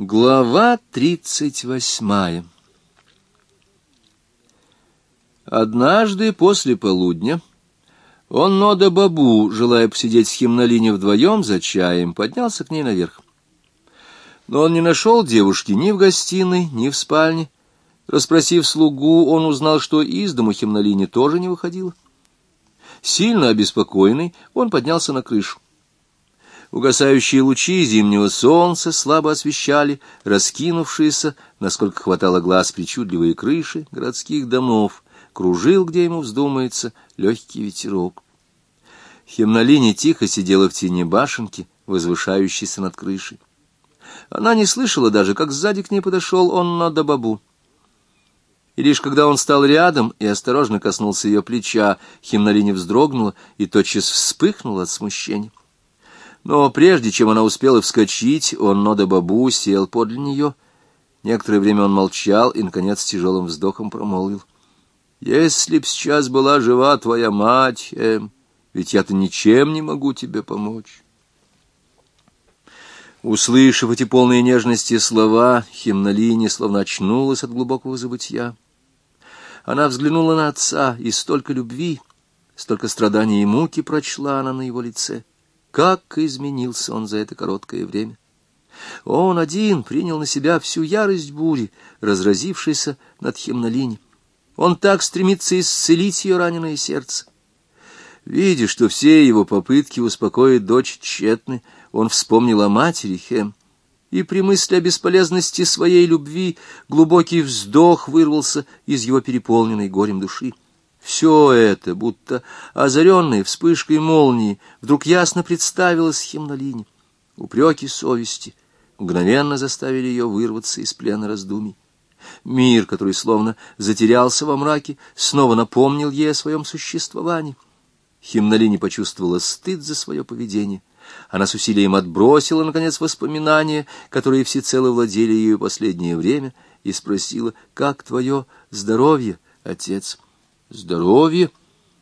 Глава тридцать восьмая Однажды после полудня он, Нода Бабу, желая посидеть с Химнолине вдвоем за чаем, поднялся к ней наверх. Но он не нашел девушки ни в гостиной, ни в спальне. Расспросив слугу, он узнал, что из дому Химнолине тоже не выходила. Сильно обеспокоенный, он поднялся на крышу. Угасающие лучи зимнего солнца слабо освещали раскинувшиеся, насколько хватало глаз, причудливые крыши городских домов. Кружил, где ему вздумается, легкий ветерок. Хемнолине тихо сидела в тени башенки, возвышающейся над крышей. Она не слышала даже, как сзади к ней подошел он на Дабабу. И лишь когда он стал рядом и осторожно коснулся ее плеча, Химнолине вздрогнула и тотчас вспыхнула от смущения. Но прежде чем она успела вскочить, он, Нода Бабу, сел подле нее. Некоторое время он молчал и, наконец, тяжелым вздохом промолвил. — Если б сейчас была жива твоя мать, Эм, ведь я-то ничем не могу тебе помочь. Услышав эти полные нежности слова, Химнолине словно очнулась от глубокого забытья. Она взглянула на отца, и столько любви, столько страданий и муки прочла она на его лице. Как изменился он за это короткое время! Он один принял на себя всю ярость бури, разразившейся над Химнолине. Он так стремится исцелить ее раненое сердце. Видя, что все его попытки успокоить дочь тщетны, он вспомнил о матери Хем, и при мысли о бесполезности своей любви глубокий вздох вырвался из его переполненной горем души. Все это, будто озаренное вспышкой молнии, вдруг ясно представилось Химнолине. Упреки совести мгновенно заставили ее вырваться из плена раздумий. Мир, который словно затерялся во мраке, снова напомнил ей о своем существовании. Химнолине почувствовала стыд за свое поведение. Она с усилием отбросила, наконец, воспоминания, которые всецело владели ею последнее время, и спросила, «Как твое здоровье, отец?» Здоровье?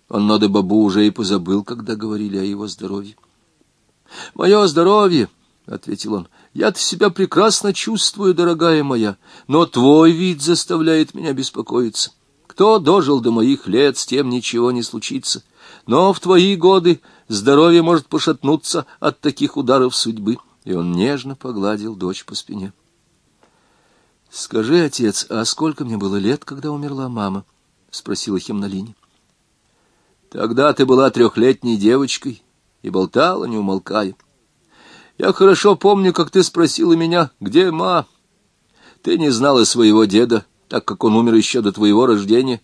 Он, надо бабу, уже и позабыл, когда говорили о его здоровье. «Мое здоровье!» — ответил он. «Я-то себя прекрасно чувствую, дорогая моя, но твой вид заставляет меня беспокоиться. Кто дожил до моих лет, с тем ничего не случится. Но в твои годы здоровье может пошатнуться от таких ударов судьбы». И он нежно погладил дочь по спине. «Скажи, отец, а сколько мне было лет, когда умерла мама?» — спросила Химнолине. Тогда ты была трехлетней девочкой и болтала, не умолкая. Я хорошо помню, как ты спросила меня, где ма. Ты не знала своего деда, так как он умер еще до твоего рождения,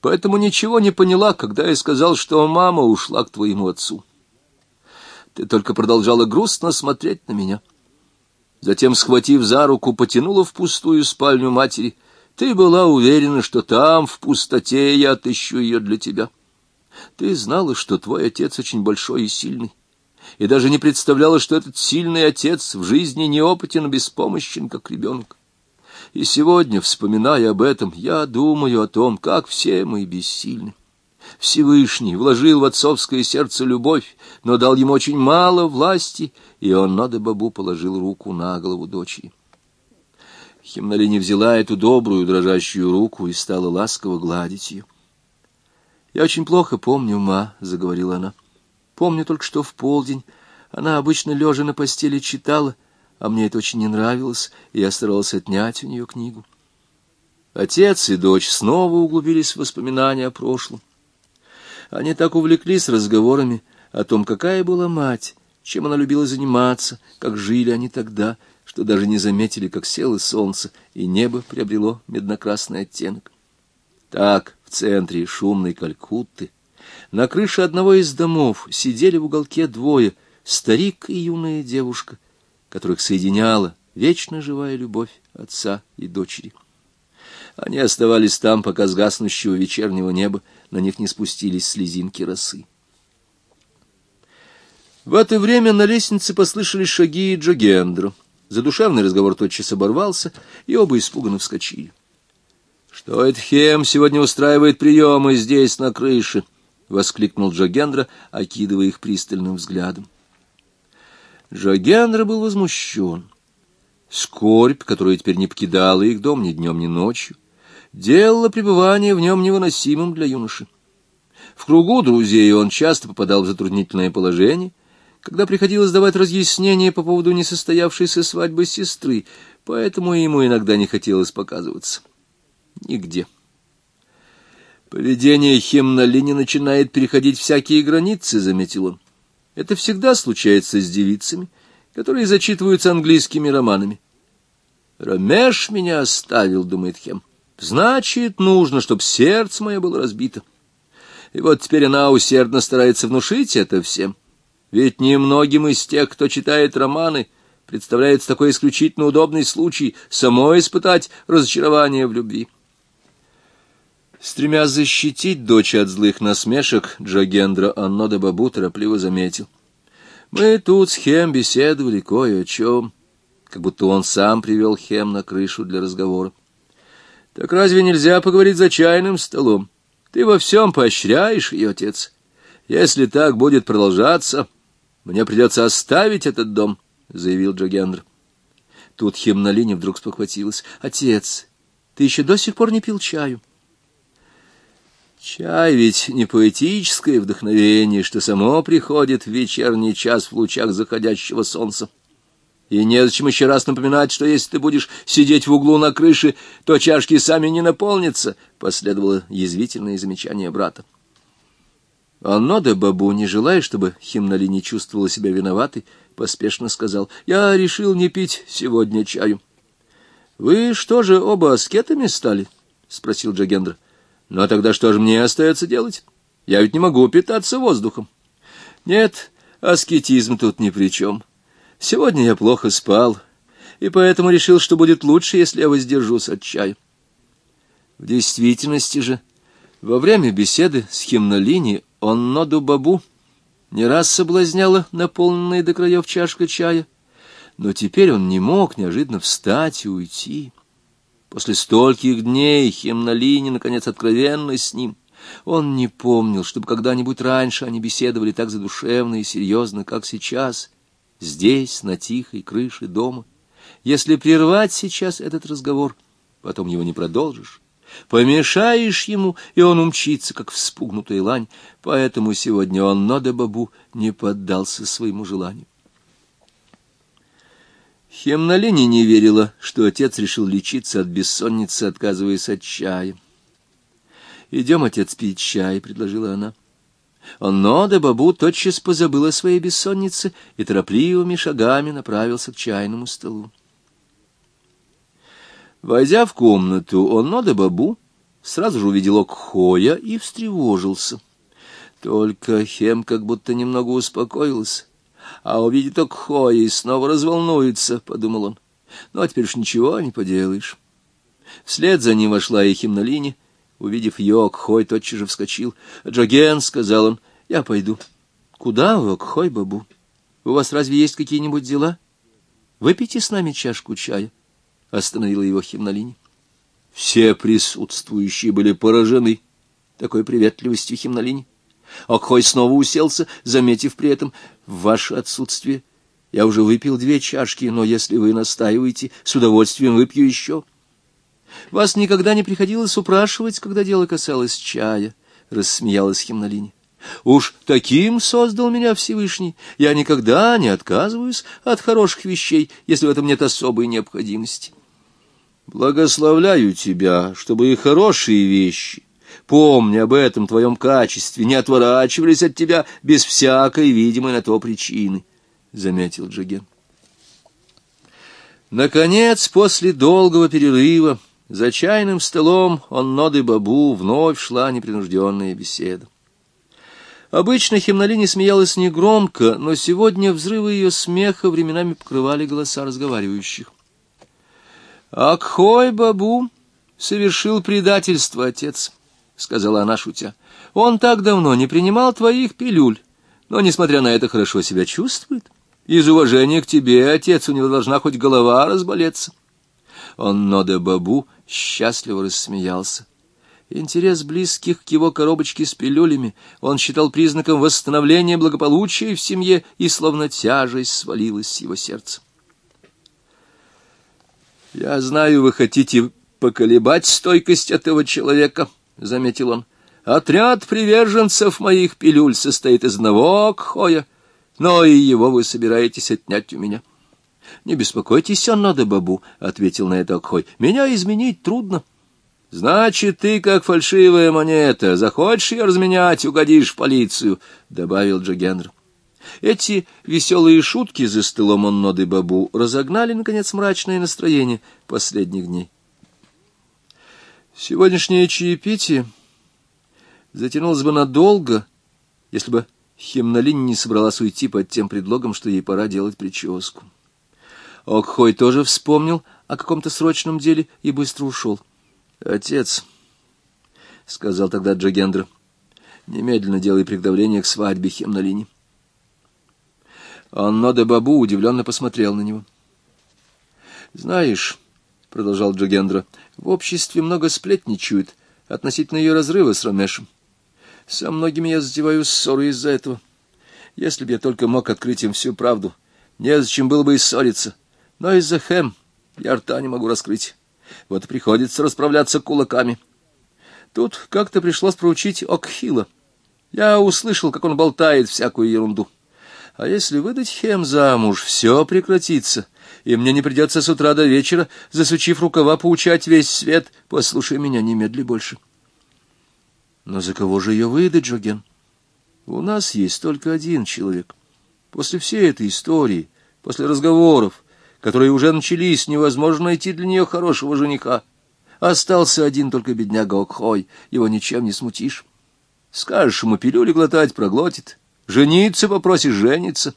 поэтому ничего не поняла, когда я сказал, что мама ушла к твоему отцу. Ты только продолжала грустно смотреть на меня. Затем, схватив за руку, потянула в пустую спальню матери — ты была уверена, что там, в пустоте, я отыщу ее для тебя. Ты знала, что твой отец очень большой и сильный, и даже не представляла, что этот сильный отец в жизни неопытен и беспомощен, как ребенок. И сегодня, вспоминая об этом, я думаю о том, как все мы бессильны. Всевышний вложил в отцовское сердце любовь, но дал ему очень мало власти, и он, надо бабу, положил руку на голову дочери. Химнолине взяла эту добрую дрожащую руку и стала ласково гладить ее. «Я очень плохо помню, ма», — заговорила она. «Помню только, что в полдень она обычно лежа на постели читала, а мне это очень не нравилось, и я старалась отнять у нее книгу». Отец и дочь снова углубились в воспоминания о прошлом. Они так увлеклись разговорами о том, какая была мать, чем она любила заниматься, как жили они тогда — что даже не заметили, как село солнце, и небо приобрело меднокрасный оттенок. Так, в центре шумной Калькутты, на крыше одного из домов сидели в уголке двое, старик и юная девушка, которых соединяла вечно живая любовь отца и дочери. Они оставались там, пока с гаснущего вечернего неба на них не спустились слезинки росы. В это время на лестнице послышались шаги Джогендро. Задушевный разговор тотчас оборвался, и оба испуганно вскочили. — Что это Хем сегодня устраивает приемы здесь, на крыше? — воскликнул Джогендра, окидывая их пристальным взглядом. Джогендра был возмущен. Скорбь, которая теперь не покидала их дом ни днем, ни ночью, делала пребывание в нем невыносимым для юноши. В кругу друзей он часто попадал в затруднительное положение, когда приходилось давать разъяснения по поводу несостоявшейся свадьбы сестры, поэтому ему иногда не хотелось показываться. Нигде. Поведение Хемнолини начинает переходить всякие границы, — заметил он. Это всегда случается с девицами, которые зачитываются английскими романами. «Ромеш меня оставил», — думает Хем. «Значит, нужно, чтобы сердце мое было разбито». И вот теперь она усердно старается внушить это всем. Ведь немногим из тех, кто читает романы, представляется такой исключительно удобный случай самой испытать разочарование в любви. Стремясь защитить дочь от злых насмешек, Джагендра Аннода Бабу торопливо заметил. Мы тут с Хем беседовали кое о чем, как будто он сам привел Хем на крышу для разговора. Так разве нельзя поговорить за чайным столом? Ты во всем поощряешь ее, отец. Если так будет продолжаться, мне придется оставить этот дом, — заявил Джагендра. Тут Хемнолине вдруг спохватилась. — Отец, ты еще до сих пор не пил чаю. — Чай ведь не поэтическое вдохновение, что само приходит в вечерний час в лучах заходящего солнца. И незачем еще раз напоминать, что если ты будешь сидеть в углу на крыше, то чашки сами не наполнятся, — последовало язвительное замечание брата. Анно де Бабу, не желая, чтобы Химнали не чувствовала себя виноватой, поспешно сказал, — Я решил не пить сегодня чаю. — Вы что же, оба аскетами стали? — спросил Джагендра. — но тогда что же мне остается делать? Я ведь не могу питаться воздухом. Нет, аскетизм тут ни при чем. Сегодня я плохо спал, и поэтому решил, что будет лучше, если я воздержусь от чая. В действительности же, во время беседы с Химнолини он Ноду Бабу не раз соблазняла наполненная до краев чашка чая, но теперь он не мог неожиданно встать и уйти. После стольких дней Хемнолини, наконец, откровенно с ним. Он не помнил, чтобы когда-нибудь раньше они беседовали так задушевно и серьезно, как сейчас, здесь, на тихой крыше дома. Если прервать сейчас этот разговор, потом его не продолжишь. Помешаешь ему, и он умчится, как вспугнутая лань, поэтому сегодня он, Нода Бабу, не поддался своему желанию. Хемнолини не верила, что отец решил лечиться от бессонницы, отказываясь от чая. «Идем, отец, пить чай», — предложила она. Но да Бабу тотчас позабыл о своей бессоннице и торопливыми шагами направился к чайному столу. Войдя в комнату, он да Бабу сразу же увидел Окхоя и встревожился. Только Хем как будто немного успокоился а увидит Окхоя и снова разволнуется, — подумал он. Ну, а теперь уж ничего не поделаешь. Вслед за ним вошла и Химнолине. Увидев ее, Окхой тотчас же вскочил. «Джоген», — сказал он, — «я пойду». «Куда вы, Окхой, бабу? У вас разве есть какие-нибудь дела? Выпейте с нами чашку чая», — остановила его Химнолине. Все присутствующие были поражены такой приветливостью Химнолине. Окхой снова уселся, заметив при этом ваше отсутствие. Я уже выпил две чашки, но если вы настаиваете, с удовольствием выпью еще. Вас никогда не приходилось упрашивать, когда дело касалось чая, — рассмеялась Химнолине. Уж таким создал меня Всевышний. Я никогда не отказываюсь от хороших вещей, если в этом нет особой необходимости. Благословляю тебя, чтобы и хорошие вещи, помни об этом твоем качестве, не отворачивались от тебя без всякой видимой на то причины, — заметил Джаген. Наконец, после долгого перерыва, за чайным столом он ноды бабу вновь шла непринужденная беседа. Обычно Химнолине смеялась негромко, но сегодня взрывы ее смеха временами покрывали голоса разговаривающих. «Акхой Бабу совершил предательство, отец», — сказала она, шутя. — Он так давно не принимал твоих пилюль, но, несмотря на это, хорошо себя чувствует. Из уважения к тебе, отец, у него должна хоть голова разболеться. Он, Ноде Бабу, счастливо рассмеялся. Интерес близких к его коробочке с пилюлями он считал признаком восстановления благополучия в семье, и словно тяжесть свалилась с его сердца. — Я знаю, вы хотите поколебать стойкость этого человека, — заметил он. — Отряд приверженцев моих пилюль состоит из одного Окхоя, но и его вы собираетесь отнять у меня. — Не беспокойтесь, Аннада Бабу, — ответил на это Окхой. — Меня изменить трудно. — Значит, ты, как фальшивая монета, захочешь ее разменять, угодишь в полицию, — добавил Джагендр. Эти веселые шутки за стылом Анноды Бабу разогнали, наконец, мрачное настроение последних дней. Сегодняшнее чаепитие затянулось бы надолго, если бы Химнолинь не собралась уйти под тем предлогом, что ей пора делать прическу. Окхой тоже вспомнил о каком-то срочном деле и быстро ушел. — Отец, — сказал тогда Джагендра, — немедленно делай приготовление к свадьбе Химнолини. Анно де Бабу удивленно посмотрел на него. — Знаешь, — продолжал Джагендра, — в обществе много сплетничают относительно ее разрыва с Ромешем. Со многими я затеваю ссоры из-за этого. Если бы я только мог открыть им всю правду, незачем было бы и ссориться. Но из-за Хэм я рта не могу раскрыть. Вот приходится расправляться кулаками. Тут как-то пришлось проучить Окхила. Я услышал, как он болтает всякую ерунду. А если выдать Хем замуж, все прекратится, и мне не придется с утра до вечера, засучив рукава, поучать весь свет. Послушай меня, немедли больше. Но за кого же ее выдать, Джоген? У нас есть только один человек. После всей этой истории, после разговоров, которые уже начались, невозможно найти для нее хорошего жениха. Остался один только бедняга Окхой, его ничем не смутишь. Скажешь ему пилюли глотать, проглотит. Жениться попросишь, жениться.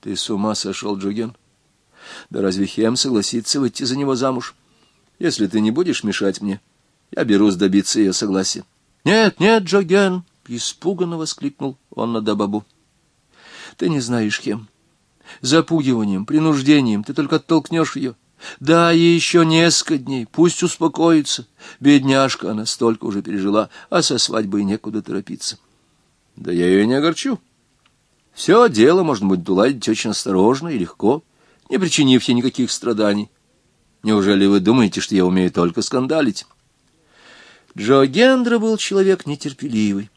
Ты с ума сошел, Джоген? Да разве Хем согласится выйти за него замуж? Если ты не будешь мешать мне, я берусь добиться ее согласия. Нет, нет, Джоген, испуганно воскликнул он на Дабабу. Ты не знаешь, Хем. Запугиванием, принуждением ты только оттолкнешь ее. Да, ей еще несколько дней, пусть успокоится. Бедняжка, она столько уже пережила, а со свадьбой некуда торопиться. Да я ее не огорчу. Все дело можно будет уладить очень осторожно и легко, не причинив ей никаких страданий. Неужели вы думаете, что я умею только скандалить? Джо Гендра был человек нетерпеливый.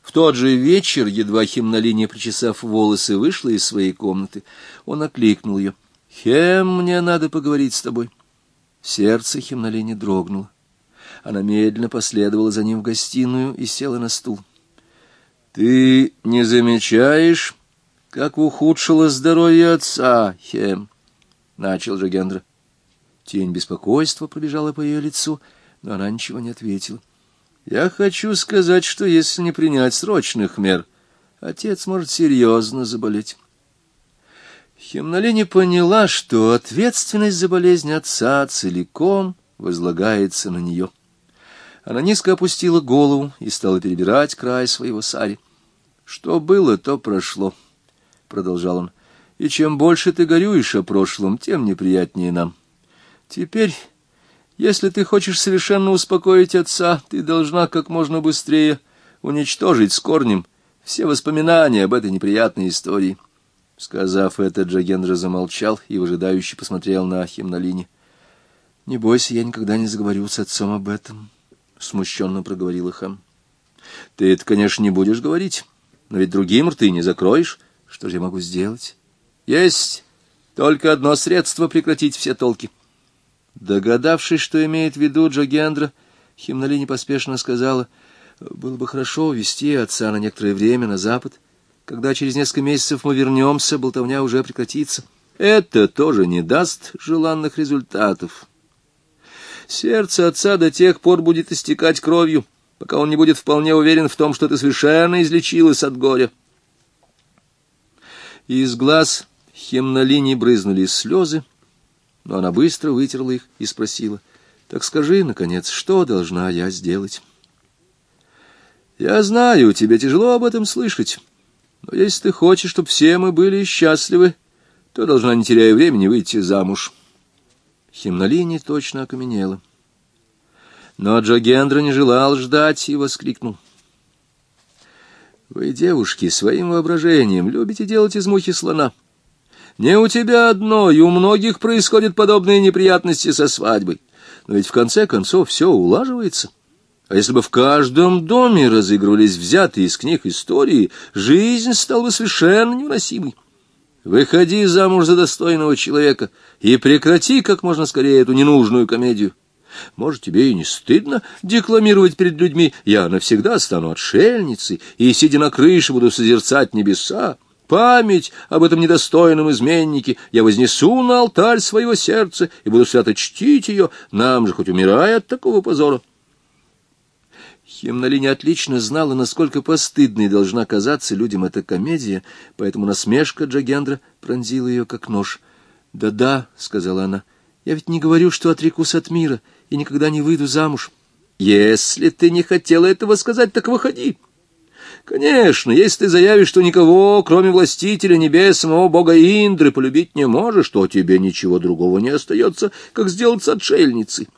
В тот же вечер, едва Химнолиния, причесав волосы, вышла из своей комнаты, он окликнул ее. «Хем, мне надо поговорить с тобой». Сердце Химнолини дрогнуло. Она медленно последовала за ним в гостиную и села на стул. Ты не замечаешь, как ухудшило здоровье отца, Хем? Начал же Гендра. Тень беспокойства пробежала по ее лицу, но она ничего не ответила. Я хочу сказать, что если не принять срочных мер, отец может серьезно заболеть. Хемнолини поняла, что ответственность за болезнь отца целиком возлагается на нее. Она низко опустила голову и стала перебирать край своего сари. Что было, то прошло, — продолжал он. И чем больше ты горюешь о прошлом, тем неприятнее нам. Теперь, если ты хочешь совершенно успокоить отца, ты должна как можно быстрее уничтожить с корнем все воспоминания об этой неприятной истории. Сказав это, Джагендра замолчал и выжидающе посмотрел на Химнолине. — Не бойся, я никогда не заговорю с отцом об этом, — смущенно проговорила Хам. — Ты это, конечно, не будешь говорить. Но ведь другим рты не закроешь. Что же я могу сделать? Есть только одно средство прекратить все толки. Догадавшись, что имеет в виду Джогендра, Химнали поспешно сказала, было бы хорошо увезти отца на некоторое время на запад. Когда через несколько месяцев мы вернемся, болтовня уже прекратится. Это тоже не даст желанных результатов. Сердце отца до тех пор будет истекать кровью, пока он не будет вполне уверен в том, что ты совершенно излечилась от горя. Из глаз Хемнолини брызнули слезы, но она быстро вытерла их и спросила, «Так скажи, наконец, что должна я сделать?» «Я знаю, тебе тяжело об этом слышать, но если ты хочешь, чтобы все мы были счастливы, то должна, не теряя времени, выйти замуж». Химнолини точно окаменела. Но Джогендра не желал ждать и воскликнул. «Вы, девушки, своим воображением любите делать из мухи слона. Не у тебя одной, у многих происходят подобные неприятности со свадьбой. Но ведь в конце концов все улаживается. А если бы в каждом доме разыгрывались взятые из книг истории, жизнь стала бы совершенно невыносимой. Выходи замуж за достойного человека и прекрати как можно скорее эту ненужную комедию. Может, тебе и не стыдно декламировать перед людьми «Я навсегда стану отшельницей, и, сидя на крыше, буду созерцать небеса». Память об этом недостойном изменнике я вознесу на алтарь своего сердца и буду свято чтить ее, нам же хоть умирая от такого позора. Химнолиня отлично знала, насколько постыдной должна казаться людям эта комедия, поэтому насмешка Джагендра пронзила ее, как нож. «Да-да», — сказала она, — «я ведь не говорю, что отрекусь от мира и никогда не выйду замуж». «Если ты не хотела этого сказать, так выходи». Конечно, если ты заявишь, что никого, кроме властителя небес, самого бога Индры, полюбить не можешь, то тебе ничего другого не остается, как сделаться отшельницей.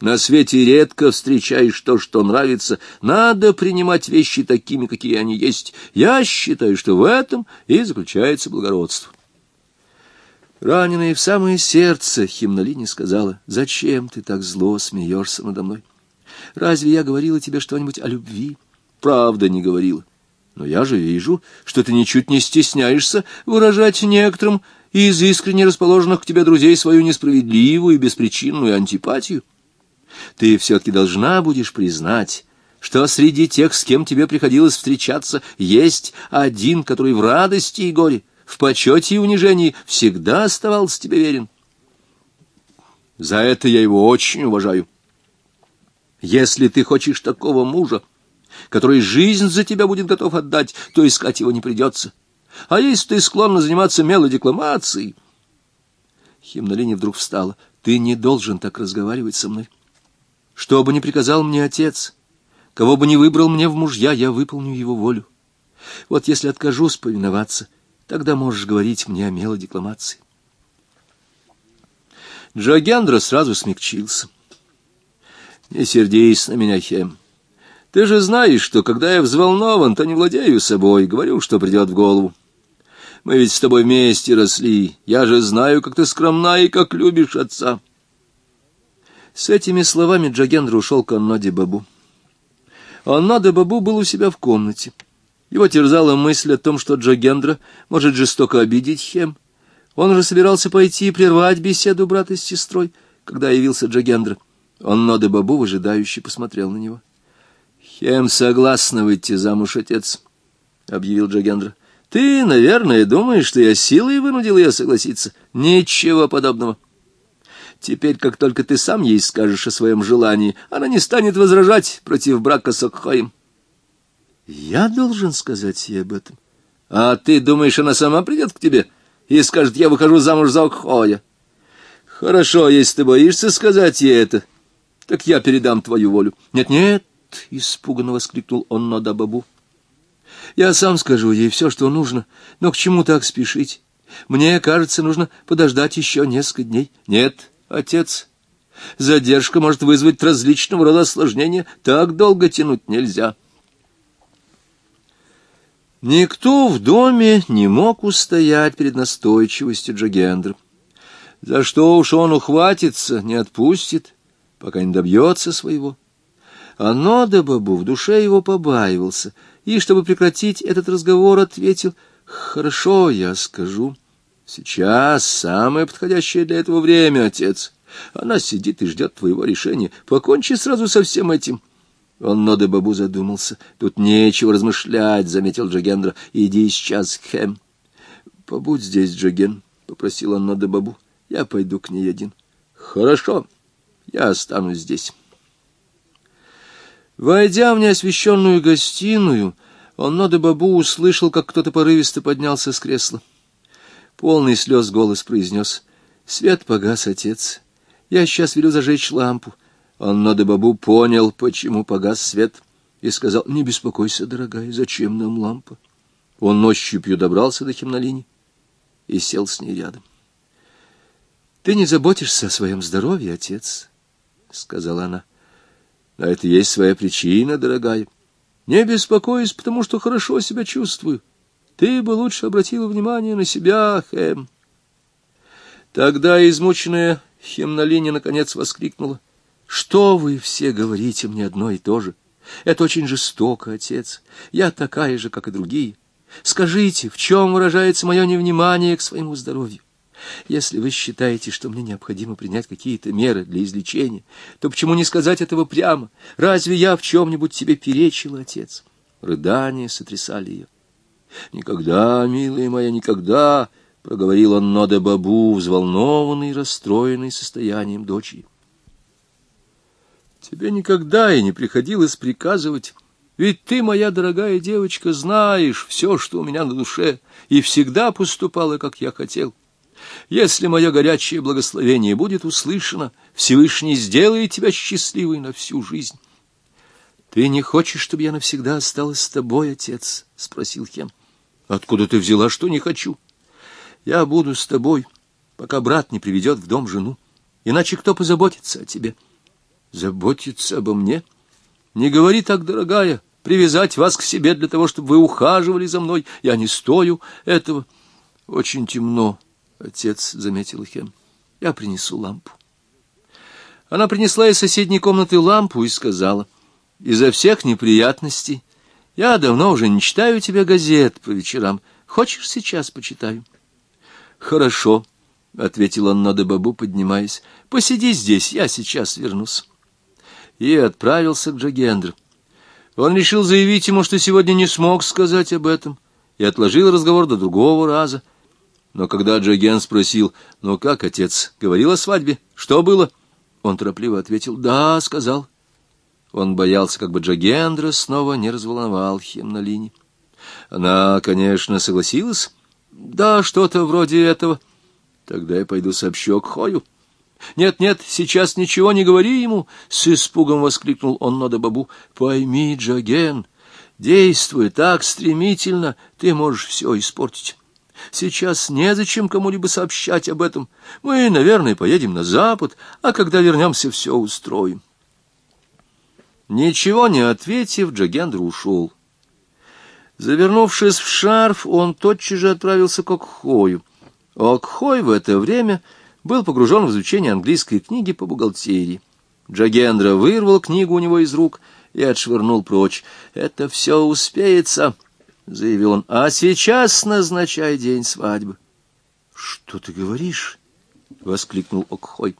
На свете редко встречаешь то, что нравится. Надо принимать вещи такими, какие они есть. Я считаю, что в этом и заключается благородство. Раненая в самое сердце, Химнолини сказала, «Зачем ты так зло смеешься надо мной? Разве я говорила тебе что-нибудь о любви?» «Правда не говорила. Но я же вижу, что ты ничуть не стесняешься выражать некоторым из искренне расположенных к тебе друзей свою несправедливую и беспричинную антипатию. Ты все-таки должна будешь признать, что среди тех, с кем тебе приходилось встречаться, есть один, который в радости и горе, в почете и унижении всегда оставался тебе верен. За это я его очень уважаю. Если ты хочешь такого мужа, который жизнь за тебя будет готов отдать, то искать его не придется. А если ты склонна заниматься мелодекламацией... Химнолиния вдруг встала. Ты не должен так разговаривать со мной. Что бы ни приказал мне отец, кого бы ни выбрал мне в мужья, я выполню его волю. Вот если откажусь повиноваться, тогда можешь говорить мне о мелодекламации. Джогендра сразу смягчился. Не сердись на меня, Хем. Ты же знаешь, что когда я взволнован, то не владею собой, говорю, что придет в голову. Мы ведь с тобой вместе росли. Я же знаю, как ты скромна и как любишь отца. С этими словами Джагендра ушел к Аннаде Бабу. Аннада Бабу был у себя в комнате. Его терзала мысль о том, что Джагендра может жестоко обидеть Хем. Он уже собирался пойти и прервать беседу брата с сестрой, когда явился Джагендра. Аннада Бабу выжидающе посмотрел на него. «Хем согласна выйти замуж, отец», — объявил Джагендра. «Ты, наверное, думаешь, что я силой вынудил ее согласиться? Ничего подобного. Теперь, как только ты сам ей скажешь о своем желании, она не станет возражать против брака с Окхоем. Я должен сказать ей об этом. А ты думаешь, она сама придет к тебе и скажет, я выхожу замуж за Окхоя? Хорошо, если ты боишься сказать ей это, так я передам твою волю. Нет-нет, испуганно воскликнул он на Дабабу. Я сам скажу ей все, что нужно, но к чему так спешить? Мне кажется, нужно подождать еще несколько дней. Нет, отец. Задержка может вызвать различного рода осложнения. Так долго тянуть нельзя. Никто в доме не мог устоять перед настойчивостью Джагендра. За что уж он ухватится, не отпустит, пока не добьется своего. А Нодабабу в душе его побаивался, и, чтобы прекратить этот разговор, ответил, «Хорошо, я скажу. Сейчас самое подходящее для этого время, отец. Она сидит и ждет твоего решения. Покончи сразу со всем этим. Он Ноде Бабу задумался. Тут нечего размышлять, — заметил Джагендра. Иди сейчас, Хэм. Побудь здесь, Джаген, — попросил он Ноде Бабу. Я пойду к ней один. Хорошо, я останусь здесь. Войдя в неосвещенную гостиную, он Ноде Бабу услышал, как кто-то порывисто поднялся с кресла. Полный слез голос произнес. — Свет погас, отец. Я сейчас велю зажечь лампу. Анна Бабу понял, почему погас свет, и сказал, не беспокойся, дорогая, зачем нам лампа? Он ощупью добрался до химнолини и сел с ней рядом. — Ты не заботишься о своем здоровье, отец, — сказала она. — На это есть своя причина, дорогая. Не беспокойся, потому что хорошо себя чувствую. Ты бы лучше обратила внимание на себя, Хэм. Тогда измученная Хемнолиния наконец воскликнула. «Что вы все говорите мне одно и то же? Это очень жестоко, отец. Я такая же, как и другие. Скажите, в чем выражается мое невнимание к своему здоровью? Если вы считаете, что мне необходимо принять какие-то меры для излечения, то почему не сказать этого прямо? Разве я в чем-нибудь тебе перечила, отец?» Рыдания сотрясали ее. «Никогда, милая моя, никогда!» — проговорил он Ноде Бабу, взволнованный расстроенный состоянием дочери. «Тебе никогда и не приходилось приказывать, ведь ты, моя дорогая девочка, знаешь все, что у меня на душе, и всегда поступала, как я хотел. Если мое горячее благословение будет услышано, Всевышний сделает тебя счастливой на всю жизнь». «Ты не хочешь, чтобы я навсегда осталась с тобой, отец?» — спросил Хем. Откуда ты взяла, что не хочу? Я буду с тобой, пока брат не приведет в дом жену. Иначе кто позаботится о тебе? Заботиться обо мне? Не говори так, дорогая, привязать вас к себе для того, чтобы вы ухаживали за мной. Я не стою этого. Очень темно, отец заметил Хем. Я принесу лампу. Она принесла из соседней комнаты лампу и сказала, «Изо всех неприятностей я давно уже не читаю тебе газет по вечерам. Хочешь, сейчас почитаю? — Хорошо, — ответил он Нода Бабу, поднимаясь. — Посиди здесь, я сейчас вернусь. И отправился к Джагендру. Он решил заявить ему, что сегодня не смог сказать об этом, и отложил разговор до другого раза. Но когда Джаген спросил, «Ну как, отец, говорил о свадьбе? Что было?» Он торопливо ответил, «Да, сказал». Он боялся, как бы Джагендра снова не разволновал Хемнолини. Она, конечно, согласилась. Да, что-то вроде этого. Тогда я пойду сообщу Акхою. «Нет, нет, сейчас ничего не говори ему!» — с испугом воскликнул он Нода Бабу. «Пойми, Джаген, действуя так стремительно, ты можешь все испортить. Сейчас незачем кому-либо сообщать об этом. Мы, наверное, поедем на запад, а когда вернемся, все устроим». Ничего не ответив, Джагендр ушел. Завернувшись в шарф, он тотчас же отправился к Окхою. Окхой в это время был погружен в изучение английской книги по бухгалтерии. Джагендра вырвал книгу у него из рук и отшвырнул прочь. «Это все успеется», — заявил он. «А сейчас назначай день свадьбы». «Что ты говоришь?» — воскликнул Окхой.